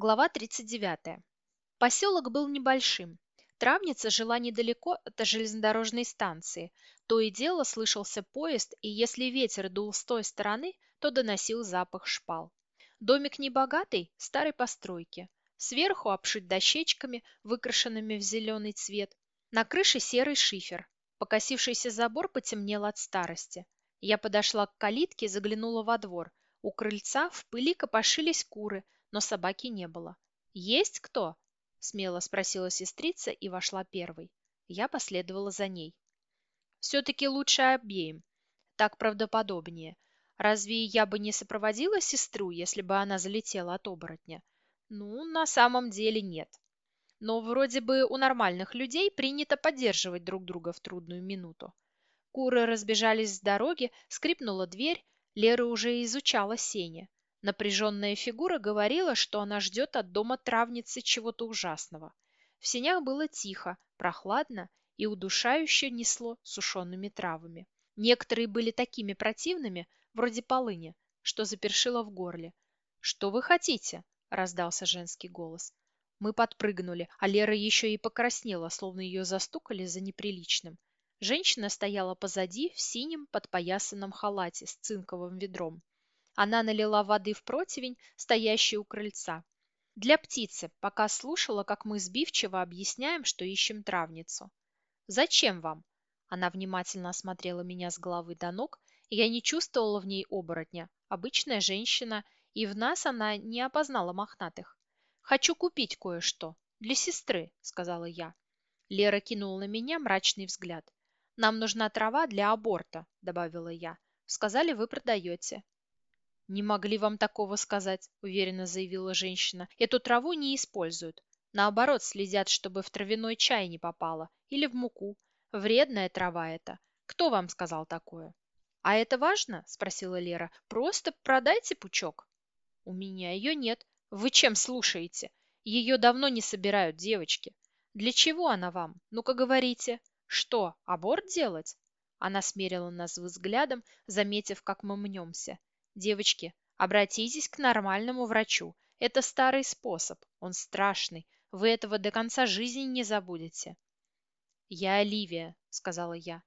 Глава 39. Поселок был небольшим. Травница жила недалеко от железнодорожной станции. То и дело слышался поезд, и если ветер дул с той стороны, то доносил запах шпал. Домик небогатый, старой постройки. Сверху обшит дощечками, выкрашенными в зеленый цвет. На крыше серый шифер. Покосившийся забор потемнел от старости. Я подошла к калитке заглянула во двор. У крыльца в пыли копошились куры – но собаки не было. «Есть кто?» – смело спросила сестрица и вошла первой. Я последовала за ней. «Все-таки лучше обеим. Так правдоподобнее. Разве я бы не сопроводила сестру, если бы она залетела от оборотня? Ну, на самом деле нет. Но вроде бы у нормальных людей принято поддерживать друг друга в трудную минуту. Куры разбежались с дороги, скрипнула дверь, Лера уже изучала сене. Напряженная фигура говорила, что она ждет от дома травницы чего-то ужасного. В сенях было тихо, прохладно и удушающе несло сушеными травами. Некоторые были такими противными, вроде полыни, что запершило в горле. «Что вы хотите?» – раздался женский голос. Мы подпрыгнули, а Лера еще и покраснела, словно ее застукали за неприличным. Женщина стояла позади в синем подпоясанном халате с цинковым ведром. Она налила воды в противень, стоящий у крыльца. Для птицы, пока слушала, как мы сбивчиво объясняем, что ищем травницу. «Зачем вам?» Она внимательно осмотрела меня с головы до ног, и я не чувствовала в ней оборотня. Обычная женщина, и в нас она не опознала мохнатых. «Хочу купить кое-что. Для сестры», — сказала я. Лера кинула на меня мрачный взгляд. «Нам нужна трава для аборта», — добавила я. «Сказали, вы продаете. «Не могли вам такого сказать», — уверенно заявила женщина. «Эту траву не используют. Наоборот, следят, чтобы в травяной чай не попало. Или в муку. Вредная трава это. Кто вам сказал такое?» «А это важно?» — спросила Лера. «Просто продайте пучок». «У меня ее нет. Вы чем слушаете? Ее давно не собирают девочки. Для чего она вам? Ну-ка говорите. Что, аборт делать?» Она смерила нас взглядом, заметив, как мы мнемся. Девочки, обратитесь к нормальному врачу. Это старый способ, он страшный. Вы этого до конца жизни не забудете. Я Оливия, сказала я.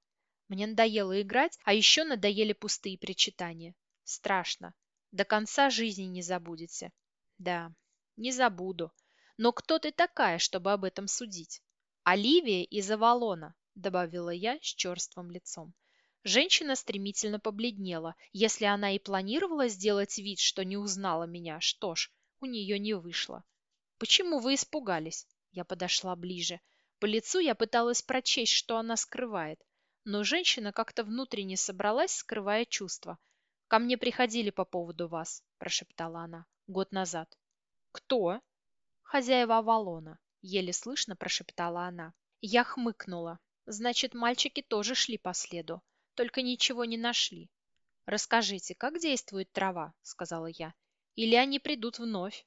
Мне надоело играть, а еще надоели пустые причитания. Страшно. До конца жизни не забудете. Да, не забуду. Но кто ты такая, чтобы об этом судить? Оливия из Авалона, добавила я с черствым лицом. Женщина стремительно побледнела. Если она и планировала сделать вид, что не узнала меня, что ж, у нее не вышло. «Почему вы испугались?» Я подошла ближе. По лицу я пыталась прочесть, что она скрывает. Но женщина как-то внутренне собралась, скрывая чувства. «Ко мне приходили по поводу вас», – прошептала она, – «год назад». «Кто?» «Хозяева Авалона», – еле слышно прошептала она. Я хмыкнула. Значит, мальчики тоже шли по следу только ничего не нашли. «Расскажите, как действует трава?» – сказала я. «Или они придут вновь?»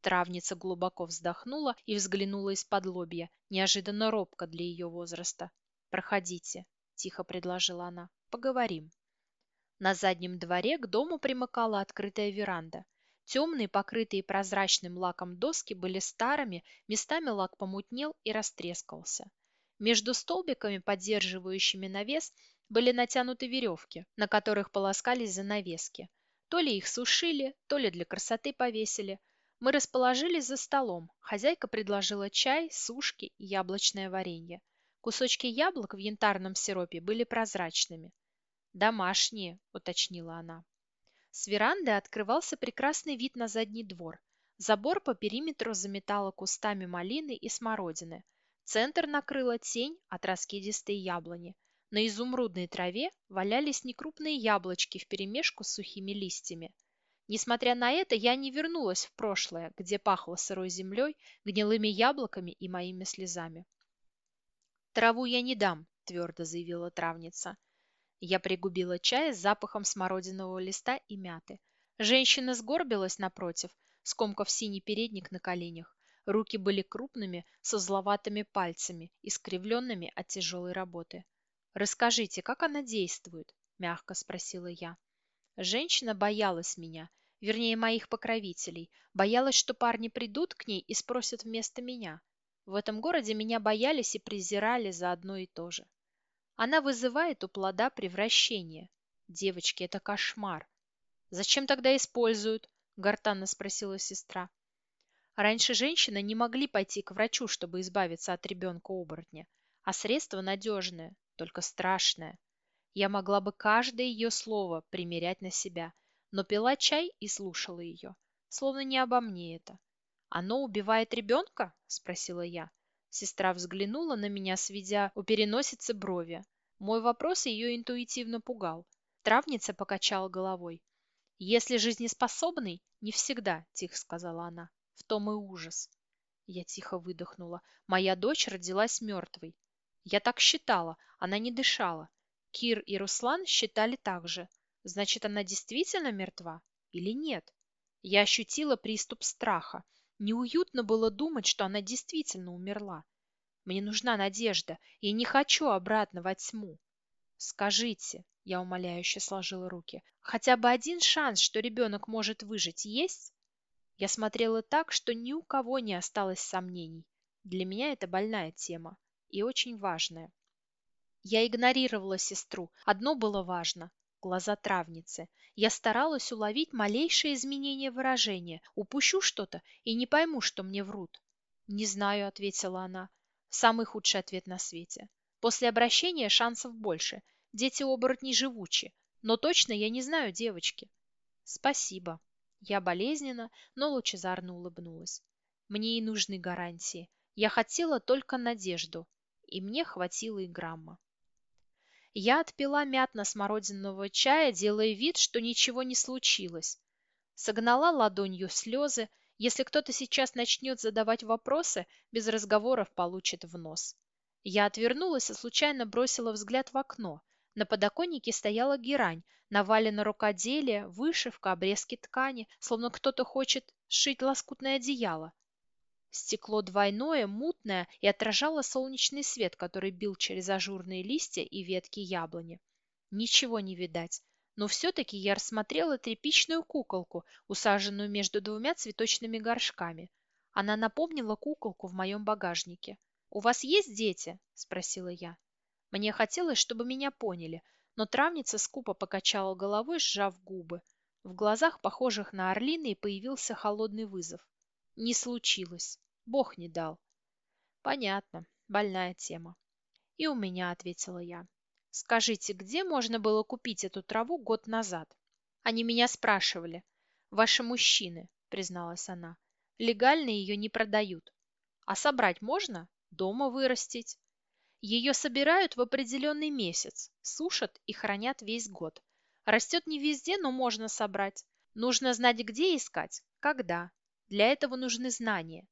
Травница глубоко вздохнула и взглянула из-под лобья, неожиданно робко для ее возраста. «Проходите», – тихо предложила она. «Поговорим». На заднем дворе к дому примыкала открытая веранда. Темные, покрытые прозрачным лаком доски были старыми, местами лак помутнел и растрескался. Между столбиками, поддерживающими навес, были натянуты веревки, на которых полоскались занавески. То ли их сушили, то ли для красоты повесили. Мы расположились за столом. Хозяйка предложила чай, сушки и яблочное варенье. Кусочки яблок в янтарном сиропе были прозрачными. «Домашние», — уточнила она. С веранды открывался прекрасный вид на задний двор. Забор по периметру заметала кустами малины и смородины. Центр накрыла тень от раскидистой яблони. На изумрудной траве валялись некрупные яблочки вперемешку с сухими листьями. Несмотря на это, я не вернулась в прошлое, где пахло сырой землей, гнилыми яблоками и моими слезами. «Траву я не дам», – твердо заявила травница. Я пригубила чай с запахом смородинового листа и мяты. Женщина сгорбилась напротив, скомкав синий передник на коленях. Руки были крупными, со зловатыми пальцами, искривленными от тяжелой работы. «Расскажите, как она действует?» – мягко спросила я. Женщина боялась меня. вернее, моих покровителей. Боялась, что парни придут к ней и спросят вместо меня. В этом городе меня боялись и презирали за одно и то же. Она вызывает у плода превращение. Девочки, это кошмар. Зачем тогда используют? Гортанно спросила сестра. Раньше женщины не могли пойти к врачу, чтобы избавиться от ребенка-оборотня. А средство надежное, только страшное. Я могла бы каждое ее слово примерять на себя, но пила чай и слушала ее, словно не обо мне это. «Оно убивает ребенка?» – спросила я. Сестра взглянула на меня, сведя у переносицы брови. Мой вопрос ее интуитивно пугал. Травница покачала головой. «Если жизнеспособный, не всегда», – тихо сказала она. «В том и ужас». Я тихо выдохнула. Моя дочь родилась мертвой. Я так считала, она не дышала. Кир и Руслан считали так же. Значит, она действительно мертва или нет? Я ощутила приступ страха. Неуютно было думать, что она действительно умерла. Мне нужна надежда, и не хочу обратно во тьму. Скажите, я умоляюще сложила руки, хотя бы один шанс, что ребенок может выжить, есть? Я смотрела так, что ни у кого не осталось сомнений. Для меня это больная тема и очень важная. Я игнорировала сестру. Одно было важно – глаза травницы. Я старалась уловить малейшее изменение выражения. Упущу что-то и не пойму, что мне врут. «Не знаю», – ответила она. Самый худший ответ на свете. После обращения шансов больше. Дети оборотней живучи. Но точно я не знаю девочки. Спасибо. Я болезненно, но лучезарно улыбнулась. Мне и нужны гарантии. Я хотела только надежду. И мне хватило и грамма. Я отпила мятно-смородинового чая, делая вид, что ничего не случилось. Согнала ладонью слезы. Если кто-то сейчас начнет задавать вопросы, без разговоров получит в нос. Я отвернулась и случайно бросила взгляд в окно. На подоконнике стояла герань, навалено рукоделие, вышивка, обрезки ткани, словно кто-то хочет сшить лоскутное одеяло. Стекло двойное, мутное и отражало солнечный свет, который бил через ажурные листья и ветки яблони. Ничего не видать, но все-таки я рассмотрела тряпичную куколку, усаженную между двумя цветочными горшками. Она напомнила куколку в моем багажнике. «У вас есть дети?» – спросила я. Мне хотелось, чтобы меня поняли, но травница скупо покачала головой, сжав губы. В глазах, похожих на орлиные, появился холодный вызов. Не случилось. Бог не дал. Понятно. Больная тема. И у меня, ответила я. Скажите, где можно было купить эту траву год назад? Они меня спрашивали. Ваши мужчины, призналась она. Легально ее не продают. А собрать можно? Дома вырастить? Ее собирают в определенный месяц, сушат и хранят весь год. Растет не везде, но можно собрать. Нужно знать, где искать, когда. Для этого нужны знания.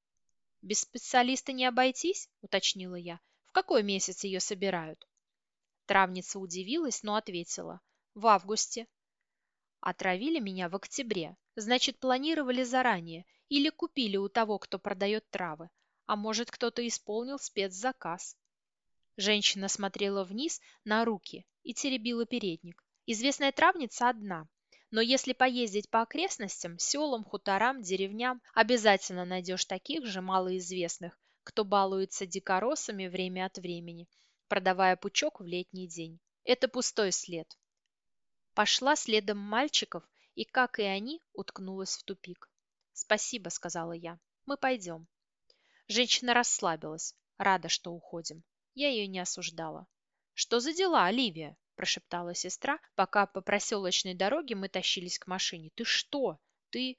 Без специалиста не обойтись, уточнила я. В какой месяц ее собирают? Травница удивилась, но ответила. В августе. Отравили меня в октябре. Значит, планировали заранее или купили у того, кто продает травы. А может, кто-то исполнил спецзаказ. Женщина смотрела вниз на руки и теребила передник. Известная травница одна, но если поездить по окрестностям, селам, хуторам, деревням, обязательно найдешь таких же малоизвестных, кто балуется дикоросами время от времени, продавая пучок в летний день. Это пустой след. Пошла следом мальчиков и, как и они, уткнулась в тупик. «Спасибо», — сказала я. «Мы пойдем». Женщина расслабилась, рада, что уходим. Я ее не осуждала. «Что за дела, Оливия?» Прошептала сестра, пока по проселочной дороге мы тащились к машине. «Ты что? Ты...»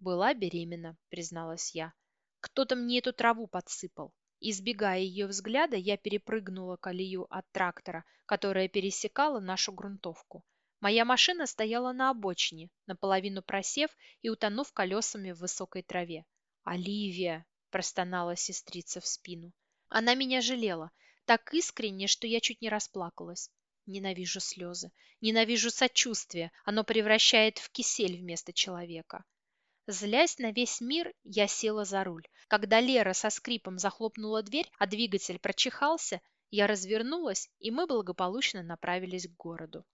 «Была беременна», призналась я. «Кто-то мне эту траву подсыпал». Избегая ее взгляда, я перепрыгнула колею от трактора, которая пересекала нашу грунтовку. Моя машина стояла на обочине, наполовину просев и утонув колесами в высокой траве. «Оливия!» – простонала сестрица в спину. Она меня жалела, так искренне, что я чуть не расплакалась. Ненавижу слезы, ненавижу сочувствие, оно превращает в кисель вместо человека. Злясь на весь мир, я села за руль. Когда Лера со скрипом захлопнула дверь, а двигатель прочихался, я развернулась, и мы благополучно направились к городу.